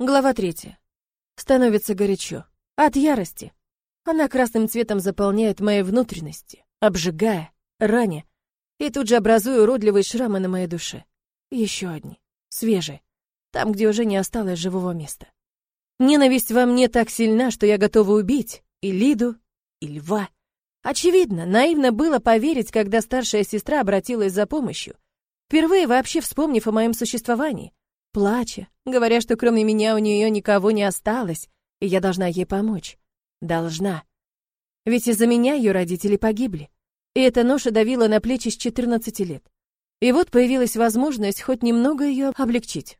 Глава третья. Становится горячо. От ярости. Она красным цветом заполняет мои внутренности, обжигая, раня, и тут же образуя уродливые шрамы на моей душе. Еще одни, свежие, там, где уже не осталось живого места. Ненависть во мне так сильна, что я готова убить и Лиду, и Льва. Очевидно, наивно было поверить, когда старшая сестра обратилась за помощью, впервые вообще вспомнив о моем существовании плача, говоря, что кроме меня у нее никого не осталось, и я должна ей помочь. Должна. Ведь из-за меня ее родители погибли. И эта ноша давила на плечи с 14 лет. И вот появилась возможность хоть немного ее облегчить.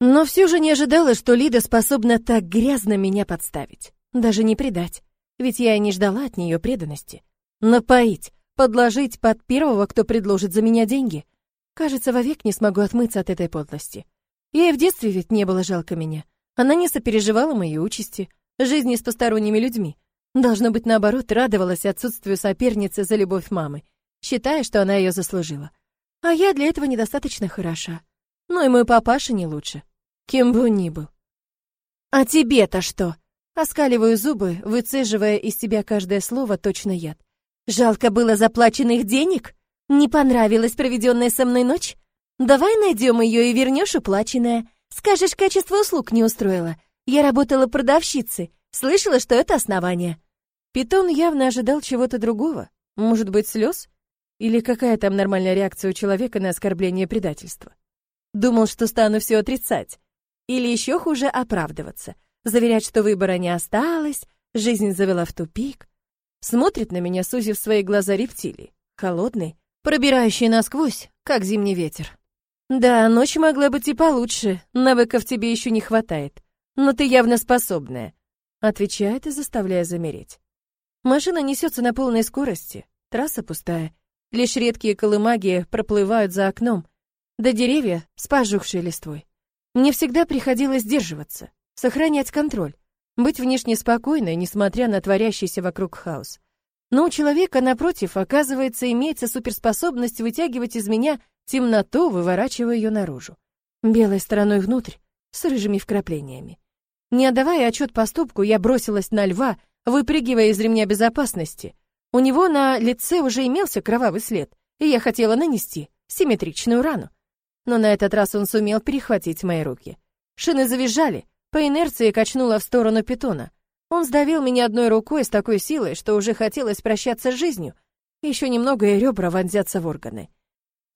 Но все же не ожидала, что Лида способна так грязно меня подставить. Даже не предать. Ведь я и не ждала от нее преданности. Напоить, подложить под первого, кто предложит за меня деньги. Кажется, вовек не смогу отмыться от этой подлости. Ей в детстве ведь не было жалко меня. Она не сопереживала моей участи, жизни с посторонними людьми. Должно быть, наоборот, радовалась отсутствию соперницы за любовь мамы, считая, что она ее заслужила. А я для этого недостаточно хороша. Ну и мой папаша не лучше. Кем бы он ни был. «А тебе-то что?» Оскаливаю зубы, выцеживая из себя каждое слово точно яд. «Жалко было заплаченных денег? Не понравилась проведенная со мной ночь? Давай найдем ее и вернешь уплаченное. Скажешь, качество услуг не устроило. Я работала продавщицей. Слышала, что это основание. Питон явно ожидал чего-то другого. Может быть, слез? Или какая там нормальная реакция у человека на оскорбление и предательство? Думал, что стану все отрицать. Или еще хуже оправдываться. Заверять, что выбора не осталось, жизнь завела в тупик. Смотрит на меня, сузив свои глаза рептилии. Холодный, пробирающий насквозь, как зимний ветер. Да, ночь могла быть и получше, навыков тебе еще не хватает, но ты явно способная, отвечает и заставляя замереть. Машина несется на полной скорости, трасса пустая, лишь редкие колымаги проплывают за окном, да деревья с пожухшей листвой. Мне всегда приходилось сдерживаться, сохранять контроль, быть внешне спокойной, несмотря на творящийся вокруг хаос. Но у человека, напротив, оказывается, имеется суперспособность вытягивать из меня темноту, выворачивая ее наружу. Белой стороной внутрь, с рыжими вкраплениями. Не отдавая отчет поступку, я бросилась на льва, выпрыгивая из ремня безопасности. У него на лице уже имелся кровавый след, и я хотела нанести симметричную рану. Но на этот раз он сумел перехватить мои руки. Шины завизжали, по инерции качнула в сторону питона. Он сдавил меня одной рукой с такой силой, что уже хотелось прощаться с жизнью. Еще немного и ребра вонзятся в органы.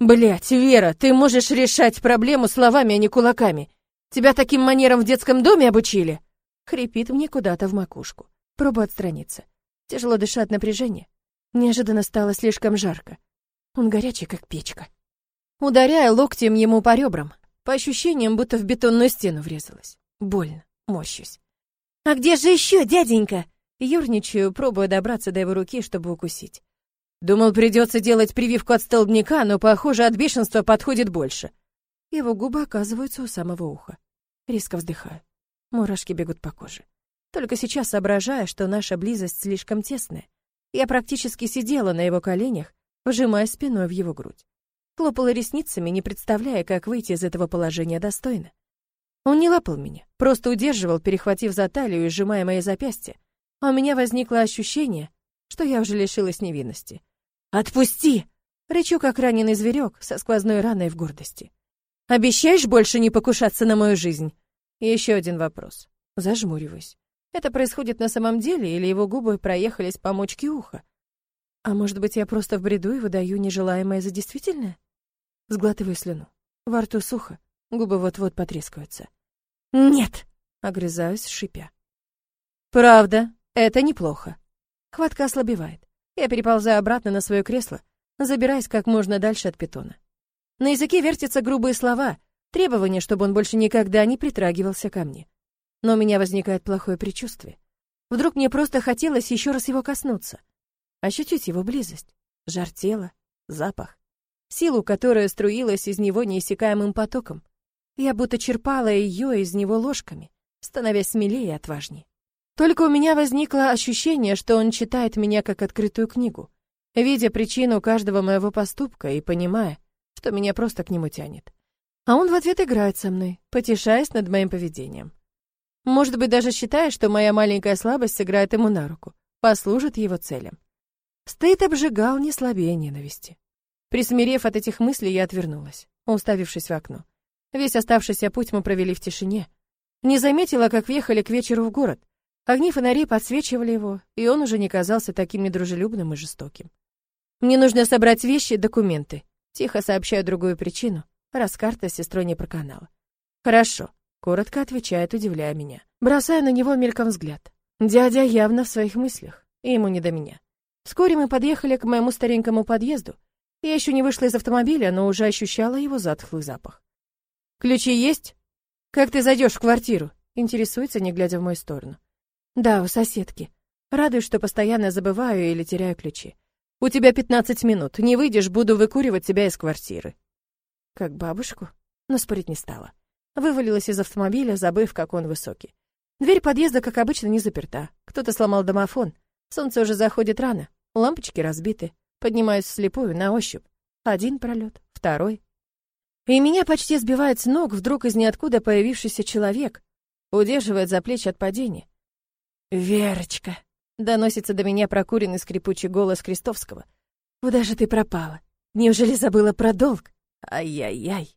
Блять, Вера, ты можешь решать проблему словами, а не кулаками. Тебя таким манерам в детском доме обучили? Хрипит мне куда-то в макушку. Пробую отстраниться. Тяжело дышать от напряжения. Неожиданно стало слишком жарко. Он горячий, как печка. Ударяя локтем ему по ребрам, по ощущениям, будто в бетонную стену врезалась. Больно, морщусь. «А где же еще, дяденька?» Юрничаю, пробуя добраться до его руки, чтобы укусить. Думал, придется делать прививку от столбняка, но, похоже, от бешенства подходит больше. Его губы оказываются у самого уха. Резко вздыхаю. Мурашки бегут по коже. Только сейчас соображая, что наша близость слишком тесная. Я практически сидела на его коленях, вжимая спиной в его грудь. Хлопала ресницами, не представляя, как выйти из этого положения достойно. Он не лапал меня, просто удерживал, перехватив за талию и сжимая мои запястья. А у меня возникло ощущение, что я уже лишилась невинности. «Отпусти!» — рычу, как раненый зверек со сквозной раной в гордости. «Обещаешь больше не покушаться на мою жизнь?» Еще один вопрос. Зажмуриваюсь. Это происходит на самом деле, или его губы проехались по мочке уха? А может быть, я просто в бреду и выдаю нежелаемое за действительное? Сглатываю слюну. Во рту сухо, губы вот-вот потрескаются. «Нет!» — огрызаюсь, шипя. «Правда, это неплохо». Хватка ослабевает. Я переползаю обратно на свое кресло, забираясь как можно дальше от питона. На языке вертятся грубые слова, требования, чтобы он больше никогда не притрагивался ко мне. Но у меня возникает плохое предчувствие. Вдруг мне просто хотелось еще раз его коснуться, ощутить его близость, жар тела, запах, силу, которая струилась из него неиссякаемым потоком. Я будто черпала ее из него ложками, становясь смелее и отважнее. Только у меня возникло ощущение, что он читает меня как открытую книгу, видя причину каждого моего поступка и понимая, что меня просто к нему тянет. А он в ответ играет со мной, потешаясь над моим поведением. Может быть, даже считая, что моя маленькая слабость сыграет ему на руку, послужит его целям. Стыд обжигал не слабее ненависти. Присмирев от этих мыслей, я отвернулась, уставившись в окно. Весь оставшийся путь мы провели в тишине. Не заметила, как въехали к вечеру в город. Огни фонарей подсвечивали его, и он уже не казался таким недружелюбным и жестоким. «Мне нужно собрать вещи и документы», — тихо сообщаю другую причину, раз карта с сестрой не проканала. «Хорошо», — коротко отвечает, удивляя меня. Бросаю на него мельком взгляд. Дядя явно в своих мыслях, и ему не до меня. Вскоре мы подъехали к моему старенькому подъезду. Я еще не вышла из автомобиля, но уже ощущала его затхлый запах. «Ключи есть? Как ты зайдешь в квартиру?» Интересуется, не глядя в мою сторону. «Да, у соседки. Радуюсь, что постоянно забываю или теряю ключи. У тебя пятнадцать минут. Не выйдешь, буду выкуривать тебя из квартиры». Как бабушку? Но спорить не стала. Вывалилась из автомобиля, забыв, как он высокий. Дверь подъезда, как обычно, не заперта. Кто-то сломал домофон. Солнце уже заходит рано. Лампочки разбиты. Поднимаюсь вслепую, на ощупь. Один пролет, второй. И меня почти сбивает с ног вдруг из ниоткуда появившийся человек. Удерживает за плечи от падения. «Верочка!» — доносится до меня прокуренный скрипучий голос Крестовского. «Куда же ты пропала? Неужели забыла про долг? Ай-яй-яй!»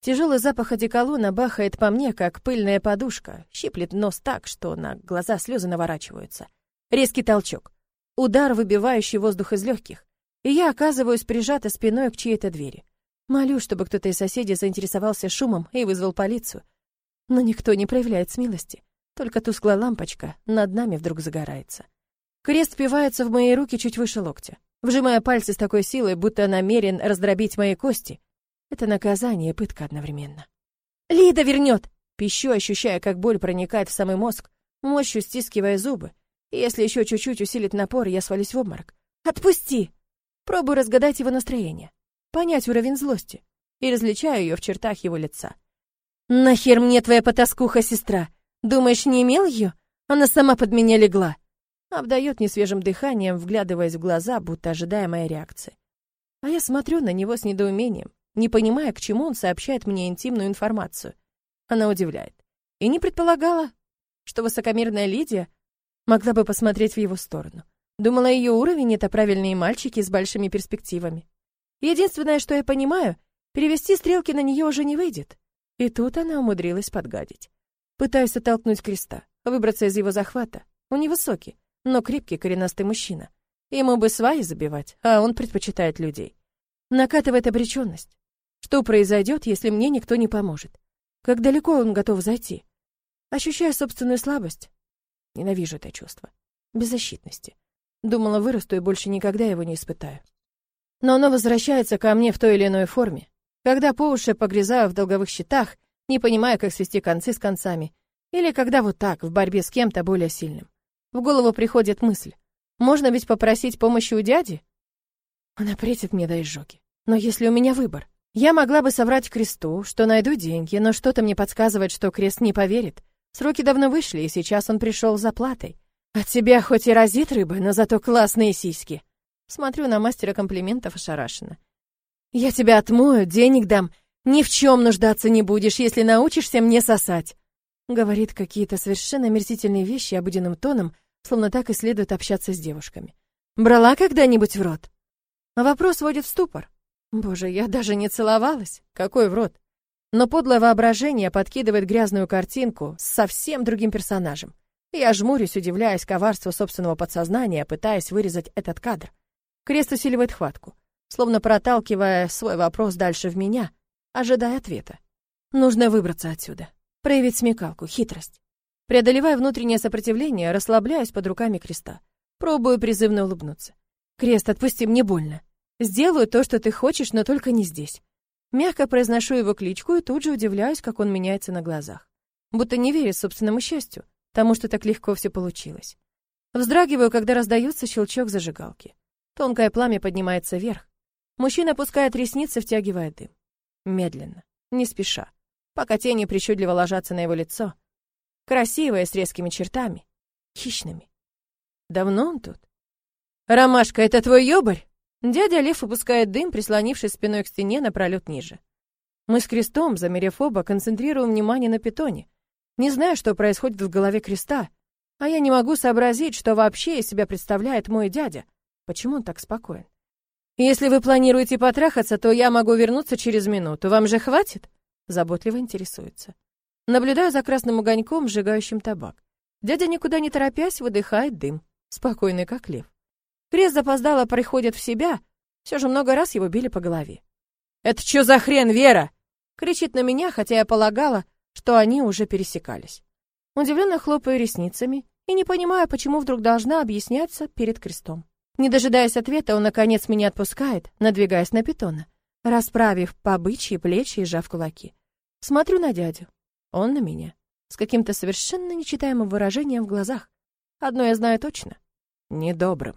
Тяжелый запах одеколона бахает по мне, как пыльная подушка, щиплет нос так, что на глаза слезы наворачиваются. Резкий толчок. Удар, выбивающий воздух из легких. И я оказываюсь прижата спиной к чьей-то двери. Молю, чтобы кто-то из соседей заинтересовался шумом и вызвал полицию. Но никто не проявляет смелости. Только тусклая лампочка над нами вдруг загорается. Крест впивается в мои руки чуть выше локтя, вжимая пальцы с такой силой, будто намерен раздробить мои кости — это наказание и пытка одновременно. «Лида вернет!» Пищу, ощущая, как боль проникает в самый мозг, мощью стискивая зубы. И если еще чуть-чуть усилит напор, я свалюсь в обморок. «Отпусти!» Пробую разгадать его настроение, понять уровень злости и различаю ее в чертах его лица. «Нахер мне твоя потаскуха, сестра? Думаешь, не имел ее? Она сама под меня легла!» Обдает несвежим дыханием, вглядываясь в глаза, будто ожидая моей реакции. А я смотрю на него с недоумением, не понимая, к чему он сообщает мне интимную информацию. Она удивляет. И не предполагала, что высокомерная Лидия могла бы посмотреть в его сторону. Думала, ее уровень — это правильные мальчики с большими перспективами. Единственное, что я понимаю, перевести стрелки на нее уже не выйдет. И тут она умудрилась подгадить. Пытаюсь оттолкнуть креста, выбраться из его захвата. Он невысокий, но крепкий коренастый мужчина. Ему бы сваи забивать, а он предпочитает людей. Накатывает обреченность. Что произойдет, если мне никто не поможет? Как далеко он готов зайти? Ощущаю собственную слабость. Ненавижу это чувство. Беззащитности. Думала, вырасту и больше никогда его не испытаю. Но оно возвращается ко мне в той или иной форме. Когда по уши погрязаю в долговых счетах, не понимая, как свести концы с концами, или когда вот так, в борьбе с кем-то более сильным. В голову приходит мысль. Можно ведь попросить помощи у дяди? Она претит мне до изжоги. Но если у меня выбор? Я могла бы соврать кресту, что найду деньги, но что-то мне подсказывает, что крест не поверит. Сроки давно вышли, и сейчас он пришел за платой. От тебя хоть и разит рыба, но зато классные сиськи. Смотрю на мастера комплиментов ошарашенно. Я тебя отмою, денег дам. Ни в чем нуждаться не будешь, если научишься мне сосать. Говорит какие-то совершенно мерзительные вещи обыденным тоном, словно так и следует общаться с девушками. Брала когда-нибудь в рот? Вопрос вводит в ступор. Боже, я даже не целовалась. Какой в рот. Но подлое воображение подкидывает грязную картинку с совсем другим персонажем. Я жмурюсь, удивляясь коварству собственного подсознания, пытаясь вырезать этот кадр. Крест усиливает хватку, словно проталкивая свой вопрос дальше в меня, ожидая ответа. Нужно выбраться отсюда, проявить смекалку, хитрость. Преодолевая внутреннее сопротивление, расслабляюсь под руками креста. Пробую призывно улыбнуться. «Крест, отпусти, мне больно». Сделаю то, что ты хочешь, но только не здесь. Мягко произношу его кличку и тут же удивляюсь, как он меняется на глазах. Будто не верит собственному счастью, тому, что так легко все получилось. Вздрагиваю, когда раздается щелчок зажигалки. Тонкое пламя поднимается вверх. Мужчина опускает ресницы, втягивая дым. Медленно, не спеша, пока тени причудливо ложатся на его лицо. Красивое, с резкими чертами, хищными. Давно он тут? «Ромашка, это твой ёбарь?» Дядя Лев выпускает дым, прислонившись спиной к стене на пролет ниже. Мы с крестом, замерев оба, концентрируем внимание на питоне. Не знаю, что происходит в голове креста, а я не могу сообразить, что вообще из себя представляет мой дядя. Почему он так спокоен? Если вы планируете потрахаться, то я могу вернуться через минуту. Вам же хватит? Заботливо интересуется. Наблюдаю за красным огоньком, сжигающим табак. Дядя никуда не торопясь выдыхает дым, спокойный как лев. Крест запоздало приходит в себя, все же много раз его били по голове. «Это что за хрен, Вера?» кричит на меня, хотя я полагала, что они уже пересекались. Удивленно хлопаю ресницами и не понимаю, почему вдруг должна объясняться перед крестом. Не дожидаясь ответа, он, наконец, меня отпускает, надвигаясь на питона, расправив по бычьи плечи и сжав кулаки. Смотрю на дядю. Он на меня. С каким-то совершенно нечитаемым выражением в глазах. Одно я знаю точно. Недобрым.